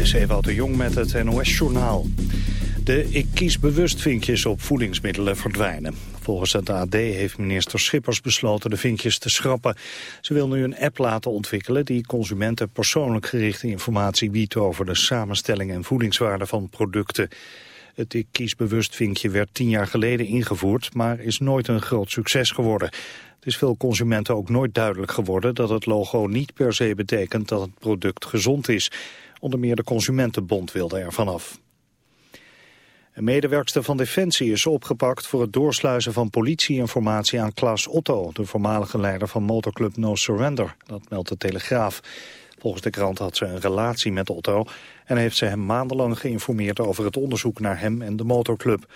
is Ewout de Jong met het NOS-journaal. De ik kies bewust vinkjes op voedingsmiddelen verdwijnen. Volgens het AD heeft minister Schippers besloten de vinkjes te schrappen. Ze wil nu een app laten ontwikkelen die consumenten persoonlijk gerichte informatie biedt over de samenstelling en voedingswaarde van producten. Het ik kies bewust vinkje werd tien jaar geleden ingevoerd, maar is nooit een groot succes geworden. Het is veel consumenten ook nooit duidelijk geworden dat het logo niet per se betekent dat het product gezond is. Onder meer de Consumentenbond wilde er vanaf. Een medewerkster van Defensie is opgepakt voor het doorsluizen van politieinformatie aan Klaas Otto, de voormalige leider van motorclub No Surrender. Dat meldt de Telegraaf. Volgens de krant had ze een relatie met Otto en heeft ze hem maandenlang geïnformeerd over het onderzoek naar hem en de motorclub.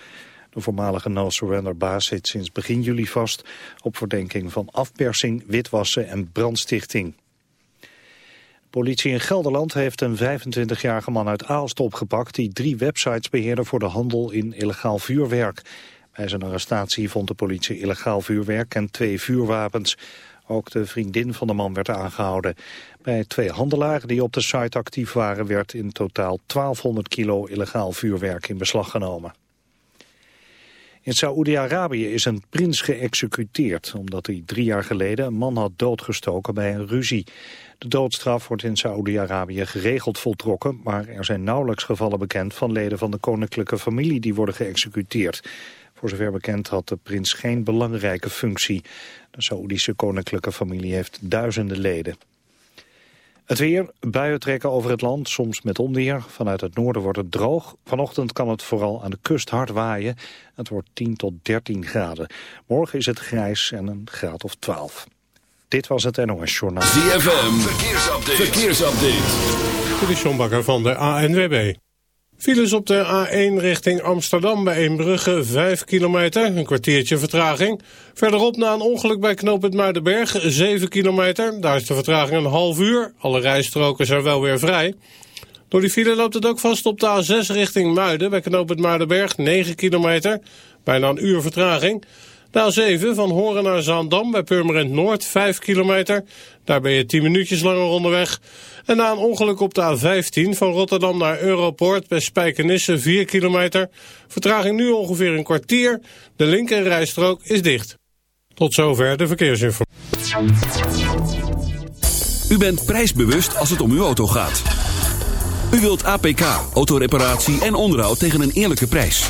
De voormalige No Surrender baas zit sinds begin juli vast op verdenking van afpersing, witwassen en brandstichting. Politie in Gelderland heeft een 25-jarige man uit Aalst opgepakt... die drie websites beheerde voor de handel in illegaal vuurwerk. Bij zijn arrestatie vond de politie illegaal vuurwerk en twee vuurwapens. Ook de vriendin van de man werd aangehouden. Bij twee handelaren die op de site actief waren... werd in totaal 1200 kilo illegaal vuurwerk in beslag genomen. In Saoedi-Arabië is een prins geëxecuteerd... omdat hij drie jaar geleden een man had doodgestoken bij een ruzie. De doodstraf wordt in Saoedi-Arabië geregeld voltrokken... maar er zijn nauwelijks gevallen bekend van leden van de koninklijke familie... die worden geëxecuteerd. Voor zover bekend had de prins geen belangrijke functie. De Saoedische koninklijke familie heeft duizenden leden. Het weer, buien trekken over het land, soms met onweer. Vanuit het noorden wordt het droog. Vanochtend kan het vooral aan de kust hard waaien. Het wordt 10 tot 13 graden. Morgen is het grijs en een graad of 12. Dit was het NOS Journaal. ZFM, verkeersupdate. verkeersupdate. Dit is John Bakker van de ANWB. Files op de A1 richting Amsterdam bij Eembrugge 5 kilometer, een kwartiertje vertraging. Verderop na een ongeluk bij knooppunt Muidenberg 7 kilometer, daar is de vertraging een half uur. Alle rijstroken zijn wel weer vrij. Door die file loopt het ook vast op de A6 richting Muiden bij knooppunt Muidenberg 9 kilometer, bijna een uur vertraging. De A7 van Horen naar Zaandam bij Purmerend Noord 5 kilometer, daar ben je 10 minuutjes langer onderweg. En na een ongeluk op de A15 van Rotterdam naar Europoort bij Spijkenisse 4 kilometer. Vertraging nu ongeveer een kwartier. De linkerrijstrook is dicht. Tot zover de verkeersinformatie. U bent prijsbewust als het om uw auto gaat. U wilt APK, autoreparatie en onderhoud tegen een eerlijke prijs.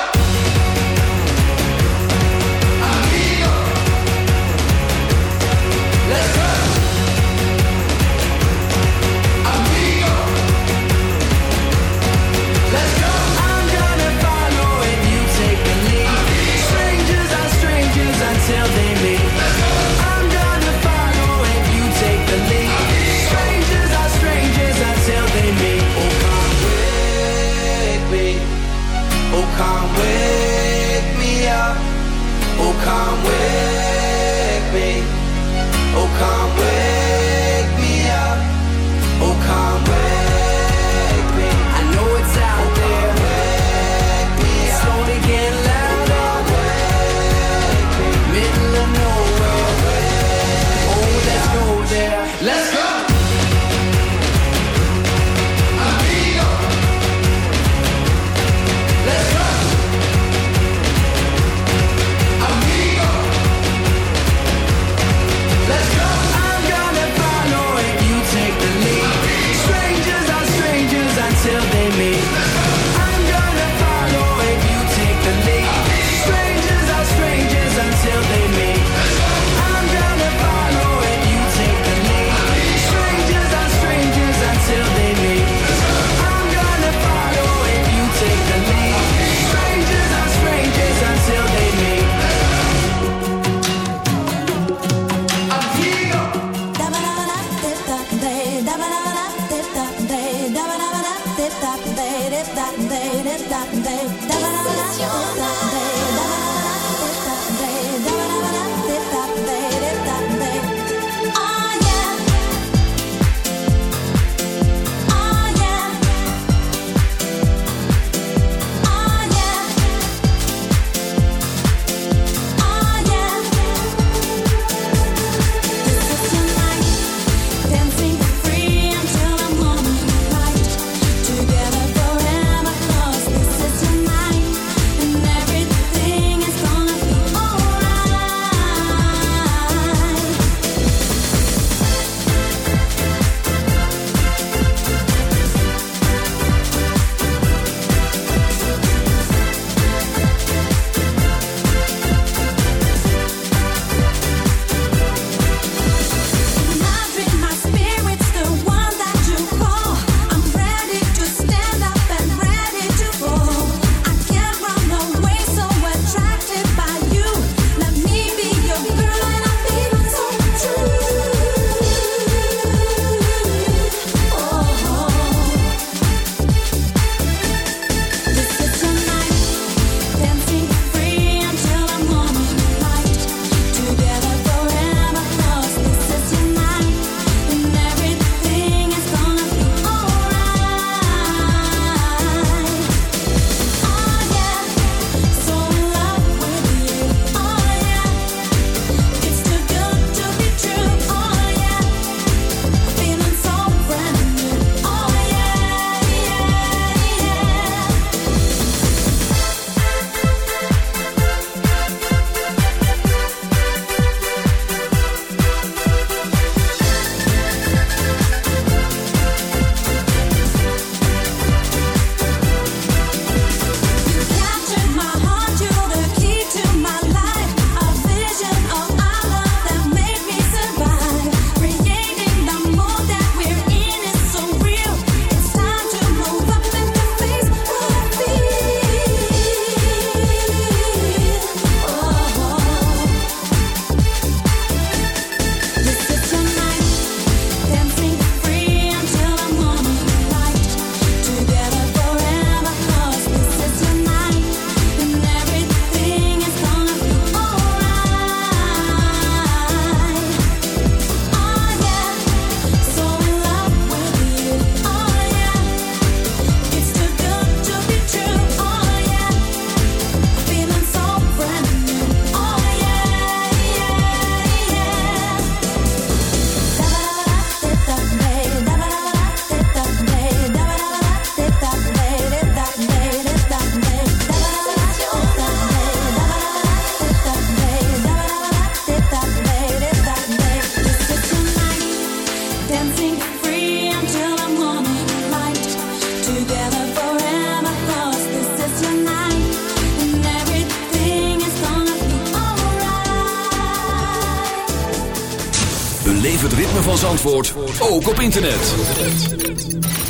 Ook op internet.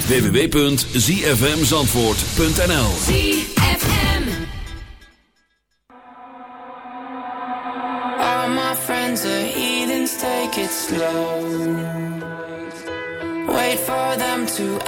www.zfmzandvoort.nl ZFM. All my friends are heathens, take it slow. Wait for them to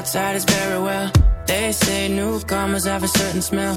outsiders very well. They say newcomers have a certain smell.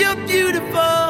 beneath your beautiful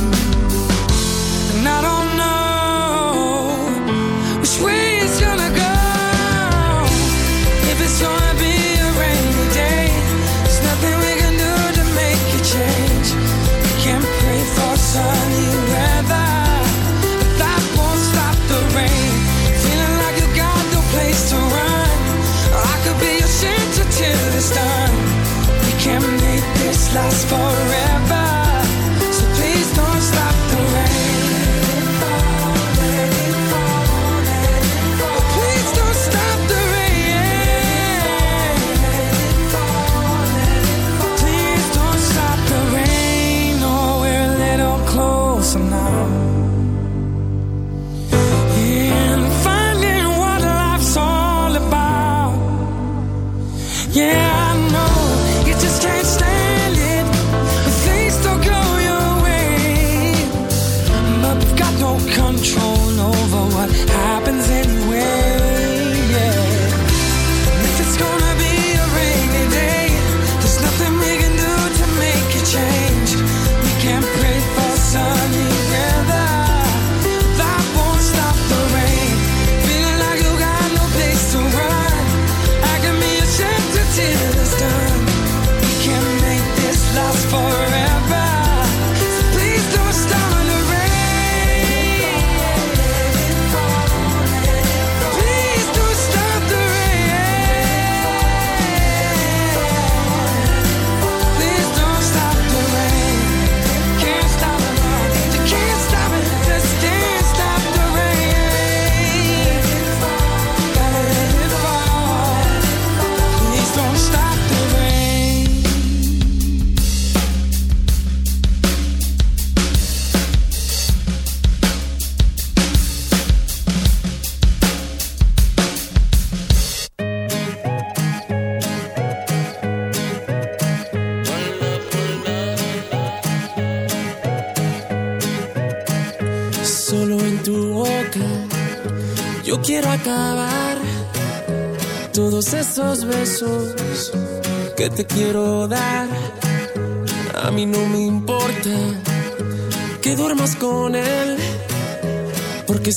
last forever.